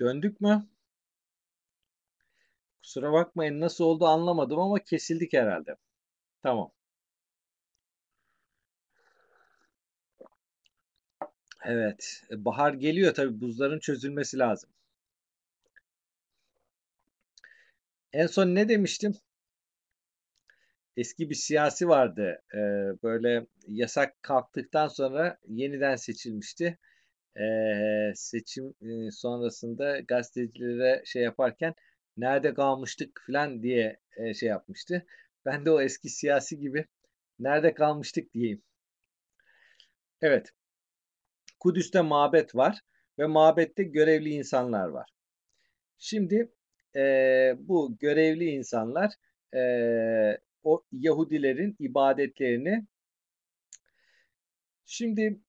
Döndük mü? Kusura bakmayın nasıl oldu anlamadım ama kesildik herhalde. Tamam. Evet. e, Bahar geliyor tabii buzların çözülmesi lazım. En son ne demiştim? Eski bir siyasi vardı. Ee, böyle yasak kalktıktan sonra yeniden seçilmişti. Ee, seçim e, sonrasında gazetecilere şey yaparken nerede kalmıştık falan diye e, şey yapmıştı. Ben de o eski siyasi gibi nerede kalmıştık diyeyim. Evet. Kudüs'te mabet var ve mabette görevli insanlar var. Şimdi e, bu görevli insanlar e, o Yahudilerin ibadetlerini şimdi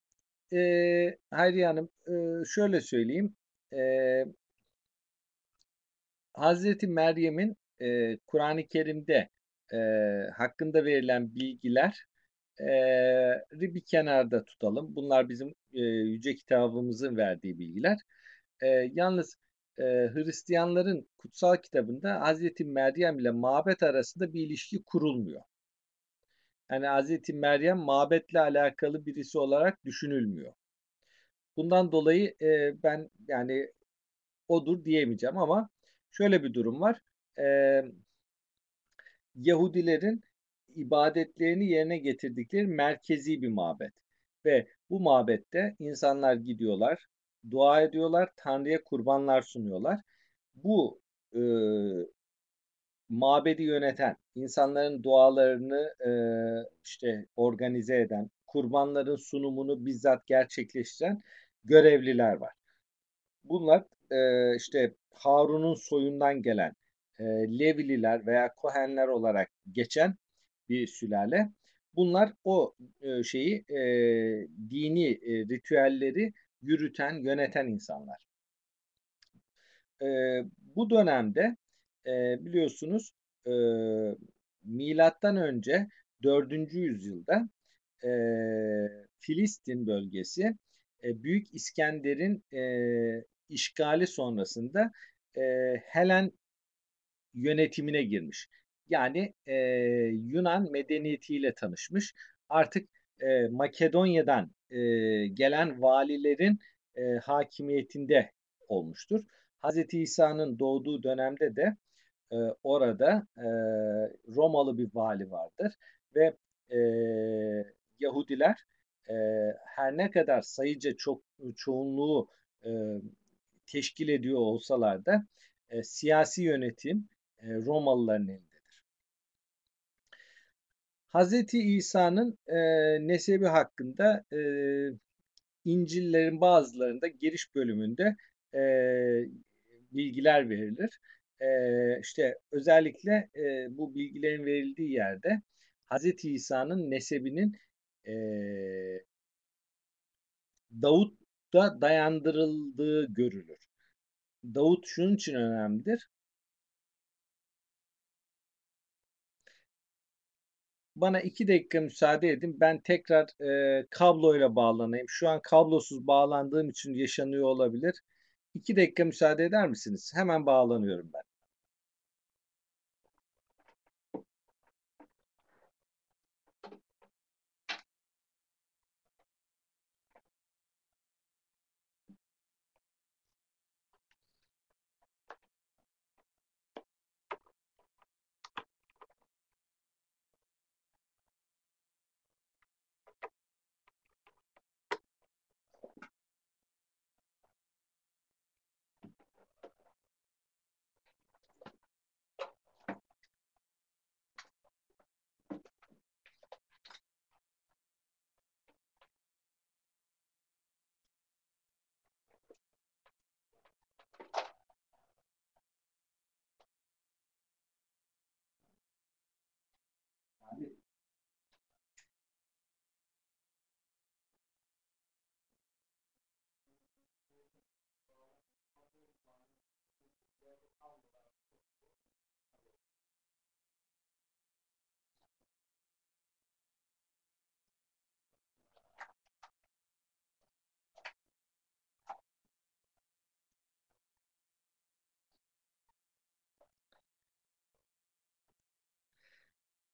e, Hayriye Hanım e, şöyle söyleyeyim e, Hazreti Meryem'in e, Kur'an-ı Kerim'de e, hakkında verilen bilgiler e, bir kenarda tutalım. Bunlar bizim e, yüce kitabımızın verdiği bilgiler. E, yalnız e, Hristiyanların kutsal kitabında Hazreti Meryem ile mabet arasında bir ilişki kurulmuyor. Yani Hazreti Meryem mabetle alakalı birisi olarak düşünülmüyor. Bundan dolayı e, ben yani odur diyemeyeceğim ama şöyle bir durum var. E, Yahudilerin ibadetlerini yerine getirdikleri merkezi bir mabet. Ve bu mabette insanlar gidiyorlar, dua ediyorlar, Tanrı'ya kurbanlar sunuyorlar. Bu e, mabedi yöneten, insanların dualarını e, işte organize eden, kurbanların sunumunu bizzat gerçekleştiren görevliler var. Bunlar e, işte Harun'un soyundan gelen e, Levililer veya Kohenler olarak geçen bir sülale. Bunlar o e, şeyi e, dini e, ritüelleri yürüten, yöneten insanlar. E, bu dönemde e, biliyorsunuz e, milattan önce 4. yüzyılda e, Filistin bölgesi e, Büyük İskender'in e, işgali sonrasında e, Helen yönetimine girmiş. Yani e, Yunan medeniyetiyle tanışmış. Artık e, Makedonya'dan e, gelen valilerin e, hakimiyetinde olmuştur. Hz. İsa'nın doğduğu dönemde de e, orada e, Romalı bir vali vardır ve e, Yahudiler e, her ne kadar sayıca çok çoğunluğu e, teşkil ediyor olsalar da e, siyasi yönetim e, Romalıların elindedir. Hz. İsa'nın e, nesebi hakkında e, İncil'lerin bazılarında giriş bölümünde e, bilgiler verilir. E, işte özellikle e, bu bilgilerin verildiği yerde Hz. İsa'nın nesebinin e, Davut'ta dayandırıldığı görülür. Davut şunun için önemlidir. Bana iki dakika müsaade edin. Ben tekrar e, kabloyla bağlanayım. Şu an kablosuz bağlandığım için yaşanıyor olabilir. İki dakika müsaade eder misiniz? Hemen bağlanıyorum ben.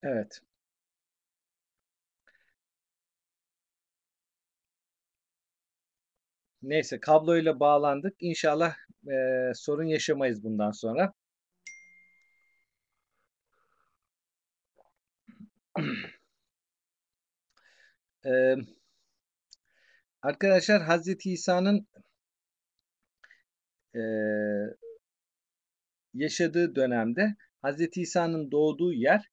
Evet. Neyse kabloyla bağlandık. İnşallah e, sorun yaşamayız bundan sonra. e, arkadaşlar Hazreti İsa'nın e, yaşadığı dönemde Hazreti İsa'nın doğduğu yer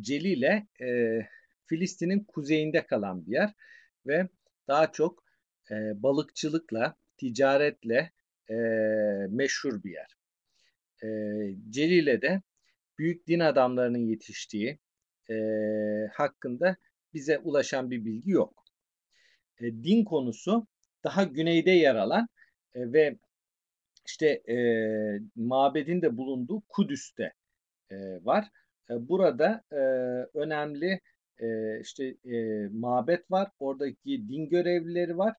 Celile e, Filistin'in kuzeyinde kalan bir yer ve daha çok e, balıkçılıkla, ticaretle e, meşhur bir yer. E, Celile'de büyük din adamlarının yetiştiği e, hakkında bize ulaşan bir bilgi yok. E, din konusu daha güneyde yer alan e, ve işte e, mabedin de bulunduğu Kudüs'te e, var. Burada e, önemli e, işte e, mabet var, oradaki din görevlileri var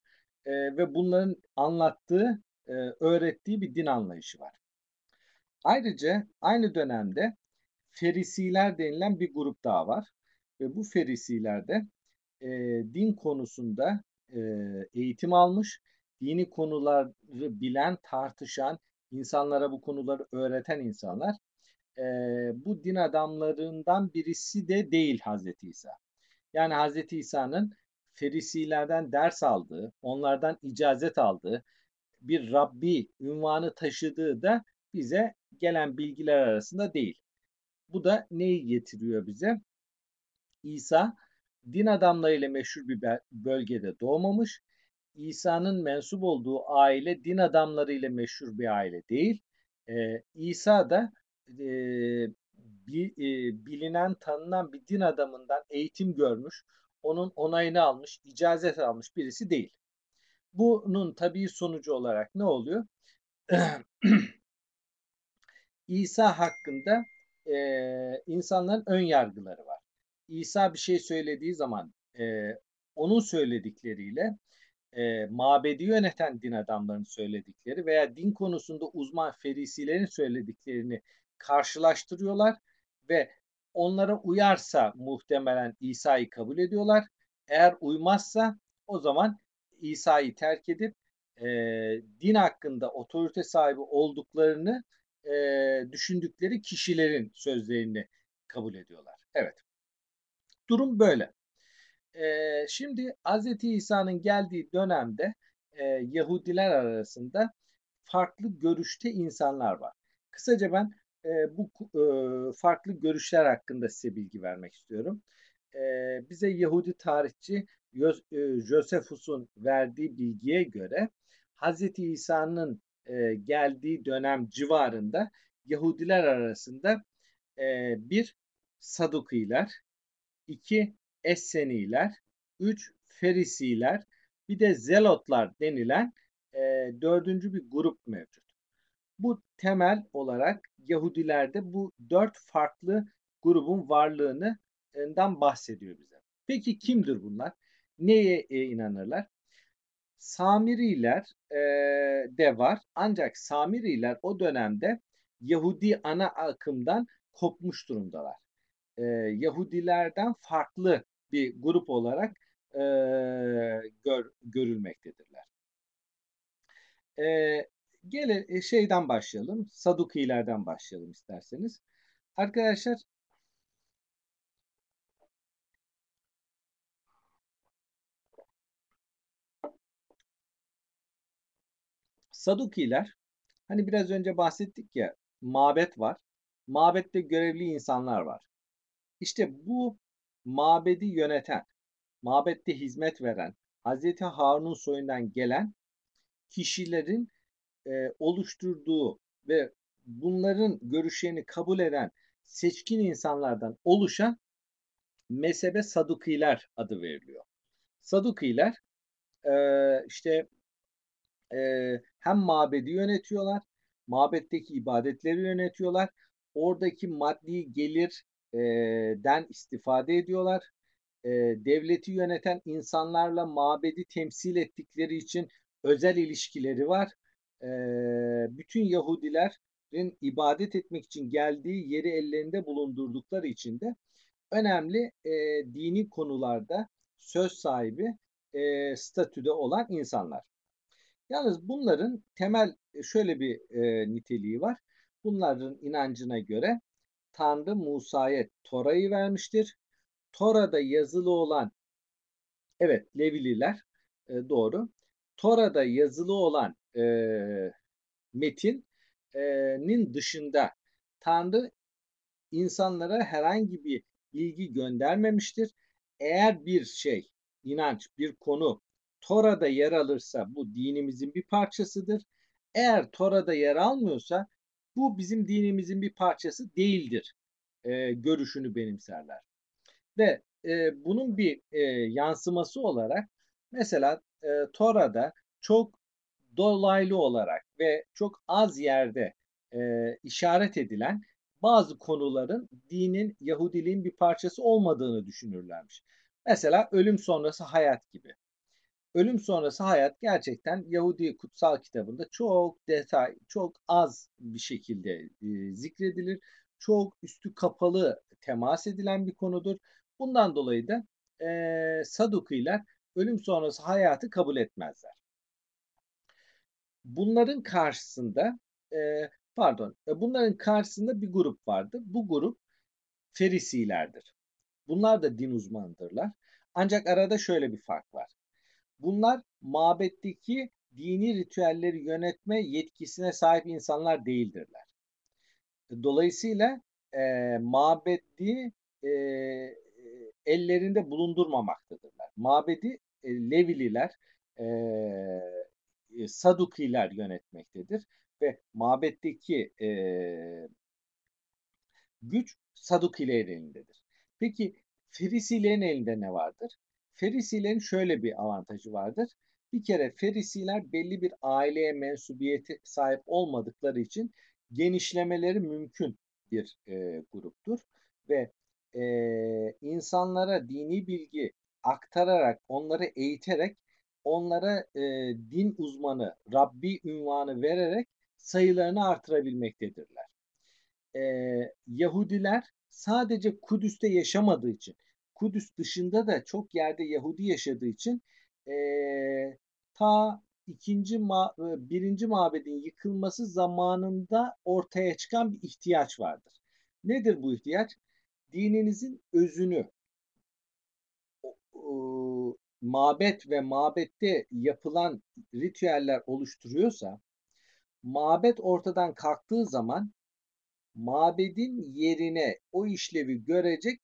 e, ve bunların anlattığı, e, öğrettiği bir din anlayışı var. Ayrıca aynı dönemde Ferisiler denilen bir grup daha var ve bu Ferisiler de e, din konusunda e, eğitim almış, dini konuları bilen, tartışan, insanlara bu konuları öğreten insanlar. E, bu din adamlarından birisi de değil Hazreti İsa. Yani Hazreti İsa'nın Ferisilerden ders aldığı, onlardan icazet aldığı, bir Rabbi ünvanı taşıdığı da bize gelen bilgiler arasında değil. Bu da neyi getiriyor bize? İsa din adamlarıyla meşhur bir bölgede doğmamış. İsa'nın mensup olduğu aile din adamlarıyla meşhur bir aile değil. Ee, İsa da e, bi, e, bilinen, tanınan bir din adamından eğitim görmüş, onun onayını almış, icazet almış birisi değil. Bunun tabii sonucu olarak ne oluyor? İsa hakkında e, insanların ön yargıları var. İsa bir şey söylediği zaman e, onun söyledikleriyle e, mabedi yöneten din adamlarının söyledikleri veya din konusunda uzman ferisilerin söylediklerini karşılaştırıyorlar ve onlara uyarsa muhtemelen İsa'yı kabul ediyorlar. Eğer uymazsa o zaman İsa'yı terk edip e, din hakkında otorite sahibi olduklarını e, düşündükleri kişilerin sözlerini kabul ediyorlar. Evet. Durum böyle. Ee, şimdi Hz. İsa'nın geldiği dönemde e, Yahudiler arasında farklı görüşte insanlar var. Kısaca ben e, bu e, farklı görüşler hakkında size bilgi vermek istiyorum. E, bize Yahudi tarihçi e, Josephus'un verdiği bilgiye göre Hz. İsa'nın e, geldiği dönem civarında Yahudiler arasında e, bir Sadukiler, iki Esseniler, üç Ferisiler, bir de Zelotlar denilen e, dördüncü bir grup mevcut. Bu temel olarak Yahudilerde bu dört farklı grubun varlığından bahsediyor bize. Peki kimdir bunlar? Neye e, inanırlar? Samiriler e, de var. Ancak Samiriler o dönemde Yahudi ana akımdan kopmuş durumdalar e, Yahudilerden farklı bir grup olarak e, gör, görülmektedirler. E, gele şeyden başlayalım, Sadukilerden başlayalım isterseniz. Arkadaşlar Sadukiler hani biraz önce bahsettik ya mabet var. Mabette görevli insanlar var. İşte bu mabedi yöneten, mabette hizmet veren, Hazreti Harun'un soyundan gelen kişilerin e, oluşturduğu ve bunların görüşlerini kabul eden seçkin insanlardan oluşan mezhebe Sadukiler adı veriliyor. Sadukiler e, işte e, hem mabedi yönetiyorlar, mabetteki ibadetleri yönetiyorlar, oradaki maddi gelir den istifade ediyorlar. devleti yöneten insanlarla mabedi temsil ettikleri için özel ilişkileri var. Bütün Yahudilerin ibadet etmek için geldiği yeri ellerinde bulundurdukları için de önemli, eee, dini konularda söz sahibi, eee, statüde olan insanlar. Yalnız bunların temel, eee, şöyle bir, eee, niteliği var. Bunların inancına göre Tanrı Musa'ya Tora'yı vermiştir. Tora'da yazılı olan Evet, Levililer, eee, doğru. Tora'da yazılı olan, eee, metin eee, nin dışında Tanrı insanlara herhangi bir bilgi göndermemiştir. Eğer bir şey, inanç, bir konu Tora'da yer alırsa bu dinimizin bir parçasıdır. Eğer Tora'da yer almıyorsa bu bizim dinimizin bir parçası değildir eee, görüşünü benimserler. Ve eee, bunun bir eee, yansıması olarak mesela eee, Tora'da çok dolaylı olarak ve çok az yerde eee, işaret edilen bazı konuların dinin, Yahudiliğin bir parçası olmadığını düşünürlermiş. Mesela ölüm sonrası hayat gibi. Ölüm sonrası hayat gerçekten Yahudi kutsal kitabında çok detay, çok az bir şekilde e, zikredilir. Çok üstü kapalı temas edilen bir konudur. Bundan dolayı da e, Sadukiler ölüm sonrası hayatı kabul etmezler. Bunların karşısında e, pardon, e, bunların karşısında bir grup vardı. Bu grup Ferisilerdir. Bunlar da din uzmanıdırlar. Ancak arada şöyle bir fark var. Bunlar mabetteki dini ritüelleri yönetme yetkisine sahip insanlar değildirler. Dolayısıyla e, mabedi e, ellerinde bulundurmamaktadırlar. Mabedi e, Levililer, e, Sadukiler yönetmektedir ve mabetteki e, güç Sadukilerin elindedir. Peki Ferisilerin elinde ne vardır? Ferisilerin şöyle bir avantajı vardır. Bir kere Ferisiler belli bir aileye mensubiyeti sahip olmadıkları için genişlemeleri mümkün bir e, gruptur ve e, insanlara dini bilgi aktararak, onları eğiterek, onlara e, din uzmanı, Rabbi ünvanı vererek sayılarını artırabilmektedirler. E, Yahudiler sadece Kudüs'te yaşamadığı için, Kudüs dışında da çok yerde Yahudi yaşadığı için e, ta ikinci ma birinci mabedin yıkılması zamanında ortaya çıkan bir ihtiyaç vardır. Nedir bu ihtiyaç? Dininizin özünü mabet ve mabette yapılan ritüeller oluşturuyorsa mabet ortadan kalktığı zaman mabedin yerine o işlevi görecek